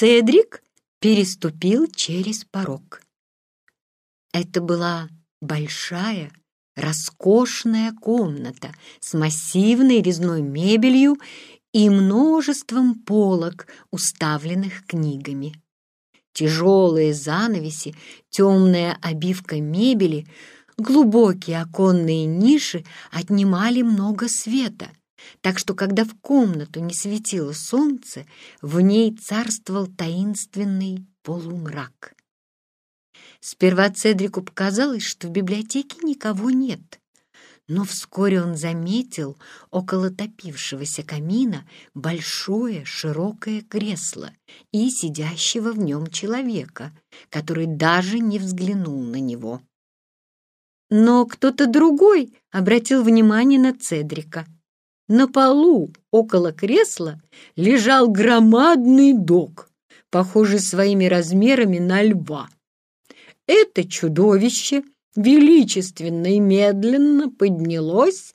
Цедрик переступил через порог. Это была большая, роскошная комната с массивной резной мебелью и множеством полок, уставленных книгами. Тяжелые занавеси, темная обивка мебели, глубокие оконные ниши отнимали много света, так что, когда в комнату не светило солнце, в ней царствовал таинственный полумрак. Сперва Цедрику показалось, что в библиотеке никого нет, но вскоре он заметил около топившегося камина большое широкое кресло и сидящего в нем человека, который даже не взглянул на него. Но кто-то другой обратил внимание на Цедрика. На полу около кресла лежал громадный дог, похожий своими размерами на льва. Это чудовище — величественно и медленно поднялось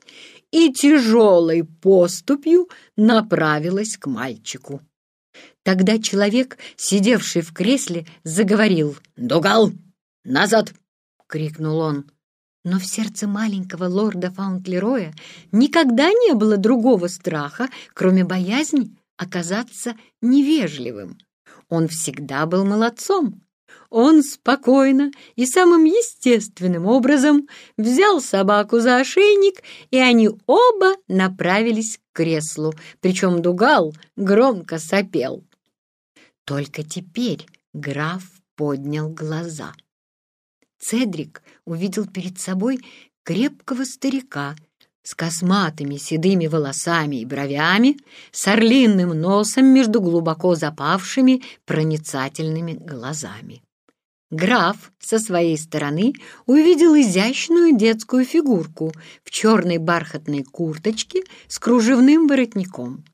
и тяжелой поступью направилась к мальчику. Тогда человек, сидевший в кресле, заговорил. «Дугал! Назад!» — крикнул он. Но в сердце маленького лорда Фаунтлероя никогда не было другого страха, кроме боязни оказаться невежливым. Он всегда был молодцом, он спокойно и самым естественным образом взял собаку за ошейник, и они оба направились к креслу, причем Дугал громко сопел. Только теперь граф поднял глаза. Цедрик увидел перед собой крепкого старика с косматыми седыми волосами и бровями, с орлиным носом между глубоко запавшими проницательными глазами. Граф со своей стороны увидел изящную детскую фигурку в черной бархатной курточке с кружевным воротником.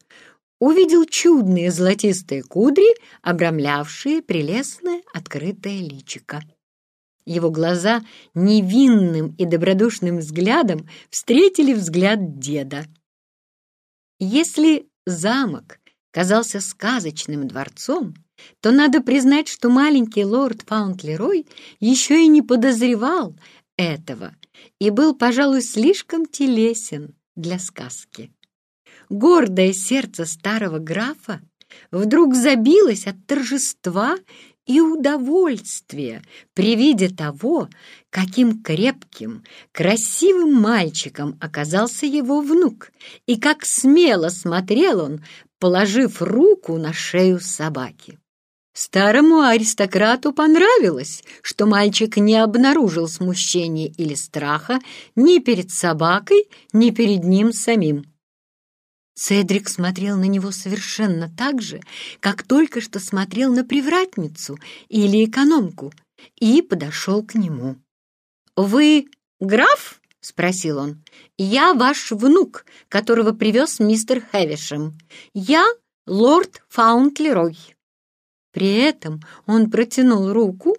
Увидел чудные золотистые кудри, обрамлявшие прелестное открытое личико. Его глаза невинным и добродушным взглядом встретили взгляд деда. Если замок казался сказочным дворцом, то надо признать, что маленький лорд Фаунтлерой еще и не подозревал этого и был, пожалуй, слишком телесен для сказки. Гордое сердце старого графа вдруг забилось от торжества и удовольствия при виде того, каким крепким, красивым мальчиком оказался его внук, и как смело смотрел он, положив руку на шею собаки. Старому аристократу понравилось, что мальчик не обнаружил смущения или страха ни перед собакой, ни перед ним самим. Цедрик смотрел на него совершенно так же, как только что смотрел на привратницу или экономку, и подошел к нему. «Вы граф?» — спросил он. «Я ваш внук, которого привез мистер Хэвишем. Я лорд Фаунтлерой». При этом он протянул руку,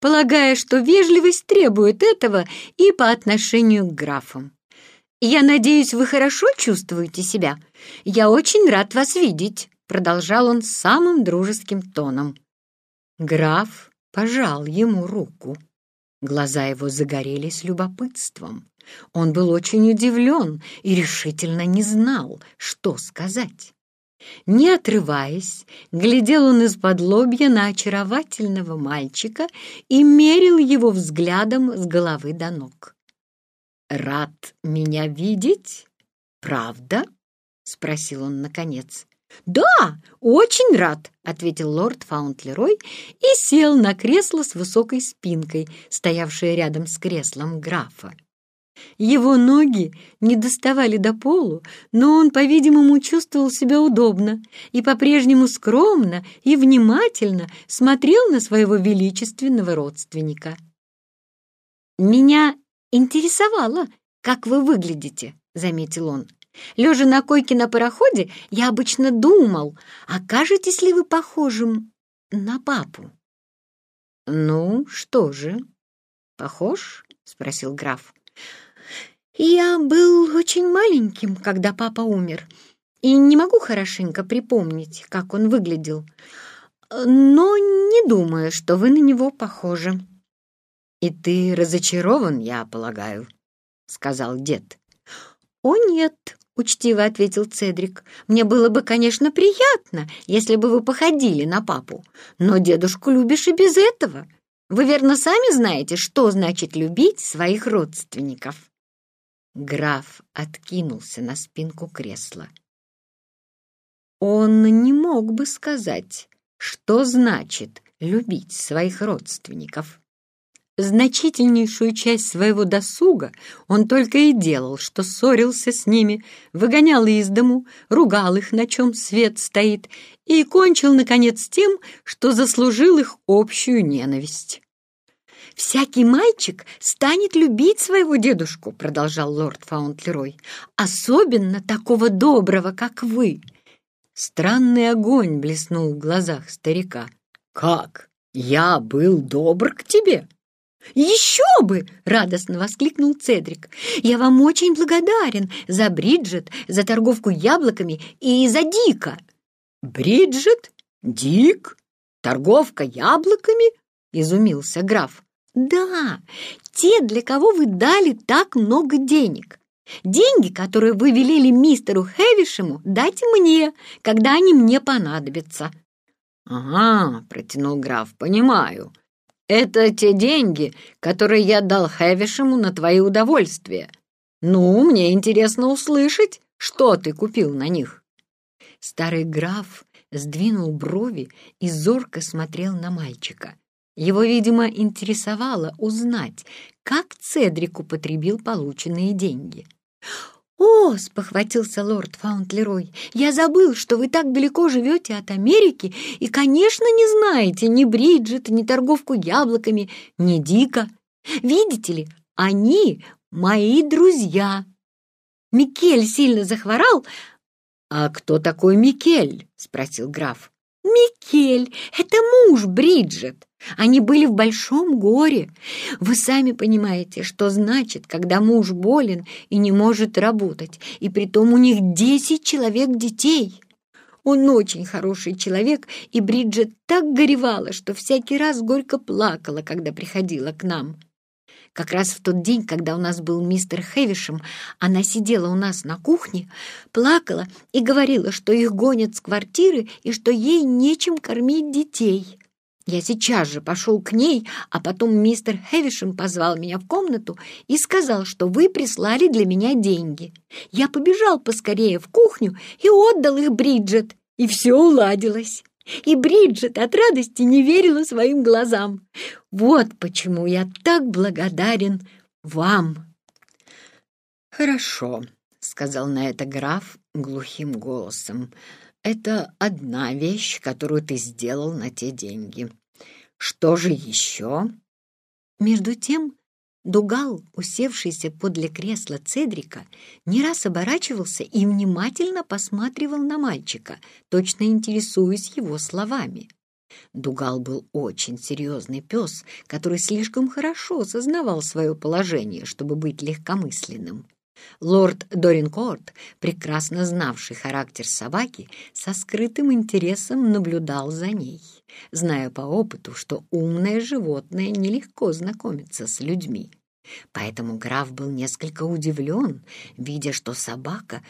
полагая, что вежливость требует этого и по отношению к графам. «Я надеюсь, вы хорошо чувствуете себя? Я очень рад вас видеть», — продолжал он самым дружеским тоном. Граф пожал ему руку. Глаза его загорелись любопытством. Он был очень удивлен и решительно не знал, что сказать. Не отрываясь, глядел он из-под лобья на очаровательного мальчика и мерил его взглядом с головы до ног. «Рад меня видеть? Правда?» — спросил он наконец. «Да, очень рад», — ответил лорд Фаунтлерой и сел на кресло с высокой спинкой, стоявшее рядом с креслом графа. Его ноги не доставали до полу, но он, по-видимому, чувствовал себя удобно и по-прежнему скромно и внимательно смотрел на своего величественного родственника. «Меня интересовало, как вы выглядите», — заметил он. «Лежа на койке на пароходе, я обычно думал, окажетесь ли вы похожим на папу?» «Ну, что же, похож?» — спросил граф. Я был очень маленьким, когда папа умер, и не могу хорошенько припомнить, как он выглядел. но не думаю, что вы на него похожи». «И ты разочарован, я полагаю», — сказал дед. «О, нет», — учтиво ответил Цедрик. «Мне было бы, конечно, приятно, если бы вы походили на папу, но дедушку любишь и без этого. Вы, верно, сами знаете, что значит любить своих родственников». Граф откинулся на спинку кресла. Он не мог бы сказать, что значит любить своих родственников. Значительнейшую часть своего досуга он только и делал, что ссорился с ними, выгонял из дому, ругал их, на чем свет стоит, и кончил, наконец, тем, что заслужил их общую ненависть. «Всякий мальчик станет любить своего дедушку», — продолжал лорд Фаунтлерой, «особенно такого доброго, как вы». Странный огонь блеснул в глазах старика. «Как? Я был добр к тебе?» «Еще бы!» — радостно воскликнул Цедрик. «Я вам очень благодарен за Бриджит, за торговку яблоками и за Дика». «Бриджит? Дик? Торговка яблоками?» — изумился граф. «Да, те, для кого вы дали так много денег. Деньги, которые вы велели мистеру Хэвишему, дать мне, когда они мне понадобятся». «Ага», — протянул граф, — «понимаю». Это те деньги, которые я дал Хэвишему на твои удовольствия. Ну, мне интересно услышать, что ты купил на них. Старый граф сдвинул брови и зорко смотрел на мальчика. Его, видимо, интересовало узнать, как Цедрик употребил полученные деньги. «О!» — спохватился лорд Фаунтлерой. «Я забыл, что вы так далеко живете от Америки и, конечно, не знаете ни Бриджит, ни торговку яблоками, ни Дика. Видите ли, они мои друзья». Микель сильно захворал. «А кто такой Микель?» — спросил граф. «Микель — это муж Бриджит. Они были в большом горе. Вы сами понимаете, что значит, когда муж болен и не может работать, и притом у них десять человек детей. Он очень хороший человек, и Бриджит так горевала, что всякий раз горько плакала, когда приходила к нам. Как раз в тот день, когда у нас был мистер Хэвишем, она сидела у нас на кухне, плакала и говорила, что их гонят с квартиры и что ей нечем кормить детей. Я сейчас же пошел к ней, а потом мистер Хэвишем позвал меня в комнату и сказал, что вы прислали для меня деньги. Я побежал поскорее в кухню и отдал их Бриджет, и все уладилось. И Бриджит от радости не верила своим глазам. Вот почему я так благодарен вам. «Хорошо», — сказал на это граф глухим голосом. Это одна вещь, которую ты сделал на те деньги. Что же еще? Между тем, Дугал, усевшийся подле кресла Цедрика, не раз оборачивался и внимательно посматривал на мальчика, точно интересуясь его словами. Дугал был очень серьезный пес, который слишком хорошо сознавал свое положение, чтобы быть легкомысленным. Лорд Доринкорт, прекрасно знавший характер собаки, со скрытым интересом наблюдал за ней, зная по опыту, что умное животное нелегко знакомится с людьми. Поэтому граф был несколько удивлен, видя, что собака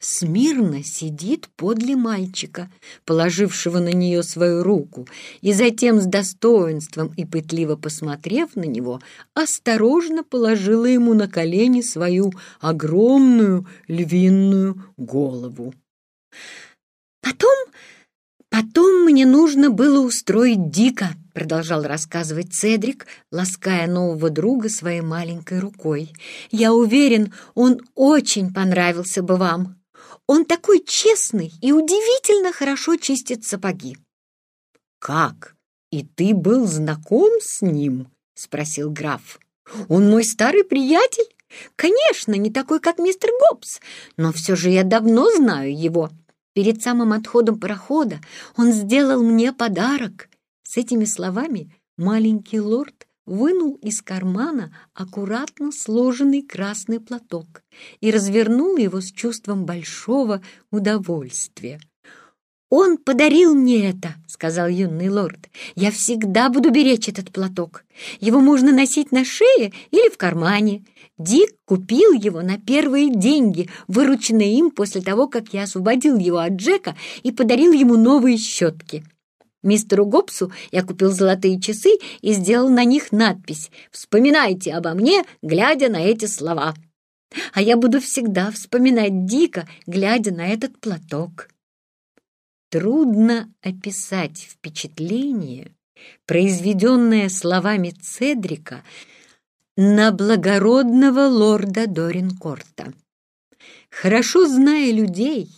смирно сидит подле мальчика, положившего на нее свою руку, и затем с достоинством и пытливо посмотрев на него, осторожно положила ему на колени свою огромную львиную голову. Потом, потом мне нужно было устроить дико, продолжал рассказывать Цедрик, лаская нового друга своей маленькой рукой. Я уверен, он очень понравился бы вам. Он такой честный и удивительно хорошо чистит сапоги. «Как? И ты был знаком с ним?» — спросил граф. «Он мой старый приятель? Конечно, не такой, как мистер Гоббс, но все же я давно знаю его. Перед самым отходом парохода он сделал мне подарок». С этими словами маленький лорд вынул из кармана аккуратно сложенный красный платок и развернул его с чувством большого удовольствия. «Он подарил мне это», — сказал юный лорд. «Я всегда буду беречь этот платок. Его можно носить на шее или в кармане. Дик купил его на первые деньги, вырученные им после того, как я освободил его от Джека и подарил ему новые щетки. Мистеру Гобсу я купил золотые часы и сделал на них надпись «Вспоминайте обо мне, глядя на эти слова». А я буду всегда вспоминать Дика, глядя на этот платок. Трудно описать впечатление, произведенное словами Цедрика на благородного лорда Доринкорта. Хорошо зная людей,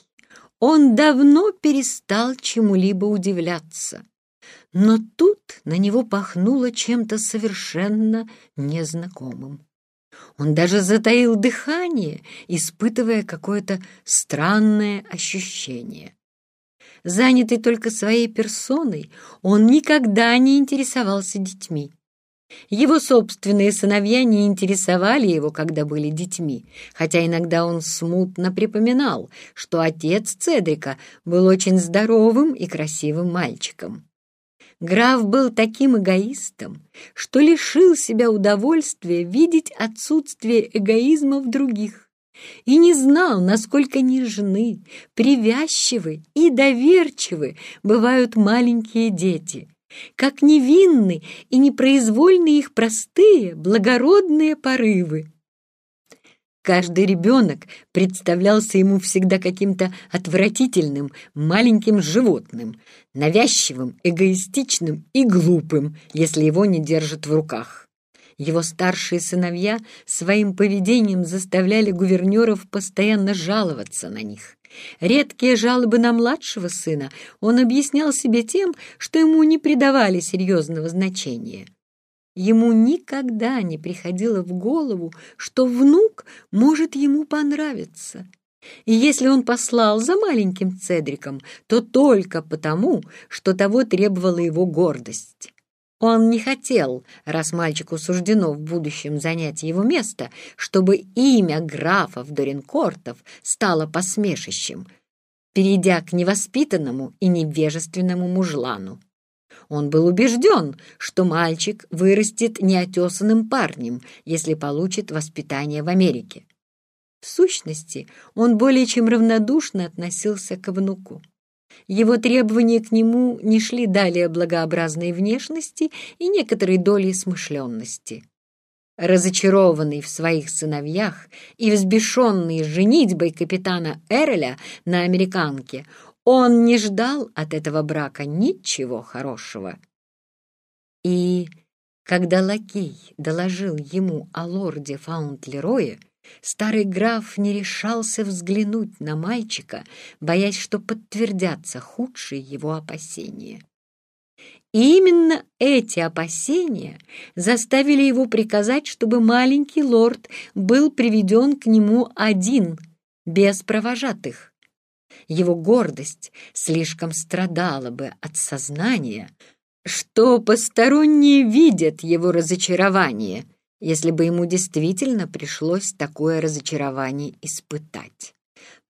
он давно перестал чему-либо удивляться. Но тут на него пахнуло чем-то совершенно незнакомым. Он даже затаил дыхание, испытывая какое-то странное ощущение. Занятый только своей персоной, он никогда не интересовался детьми. Его собственные сыновья не интересовали его, когда были детьми, хотя иногда он смутно припоминал, что отец Цедрика был очень здоровым и красивым мальчиком. Граф был таким эгоистом, что лишил себя удовольствия видеть отсутствие эгоизма в других и не знал, насколько нежны, привязчивы и доверчивы бывают маленькие дети, как невинны и непроизвольны их простые, благородные порывы. Каждый ребенок представлялся ему всегда каким-то отвратительным, маленьким животным, навязчивым, эгоистичным и глупым, если его не держат в руках. Его старшие сыновья своим поведением заставляли гувернеров постоянно жаловаться на них. Редкие жалобы на младшего сына он объяснял себе тем, что ему не придавали серьезного значения. Ему никогда не приходило в голову, что внук может ему понравиться. И если он послал за маленьким Цедриком, то только потому, что того требовала его гордость. Он не хотел, раз мальчику суждено в будущем занять его место, чтобы имя графов Доринкортов стало посмешищем, перейдя к невоспитанному и невежественному мужлану. Он был убежден, что мальчик вырастет неотесанным парнем, если получит воспитание в Америке. В сущности, он более чем равнодушно относился к внуку. Его требования к нему не шли далее благообразной внешности и некоторой доли смышленности. Разочарованный в своих сыновьях и взбешенный женитьбой капитана Эреля на американке, он не ждал от этого брака ничего хорошего. И когда лакей доложил ему о лорде Фаунтлерое, Старый граф не решался взглянуть на мальчика, боясь, что подтвердятся худшие его опасения. И именно эти опасения заставили его приказать, чтобы маленький лорд был приведен к нему один, без провожатых. Его гордость слишком страдала бы от сознания, что посторонние видят его разочарование — если бы ему действительно пришлось такое разочарование испытать.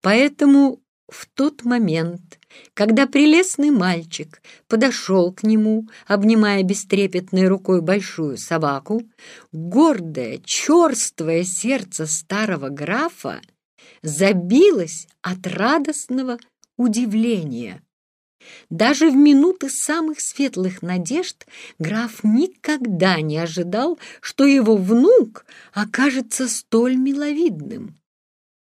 Поэтому в тот момент, когда прелестный мальчик подошел к нему, обнимая бестрепетной рукой большую собаку, гордое, черствое сердце старого графа забилось от радостного удивления. Даже в минуты самых светлых надежд граф никогда не ожидал, что его внук окажется столь миловидным.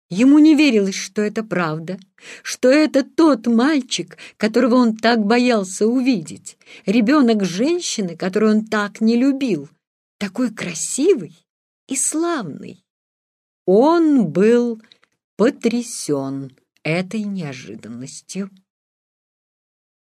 Ему не верилось, что это правда, что это тот мальчик, которого он так боялся увидеть, ребенок женщины, которую он так не любил, такой красивый и славный. Он был потрясен этой неожиданностью.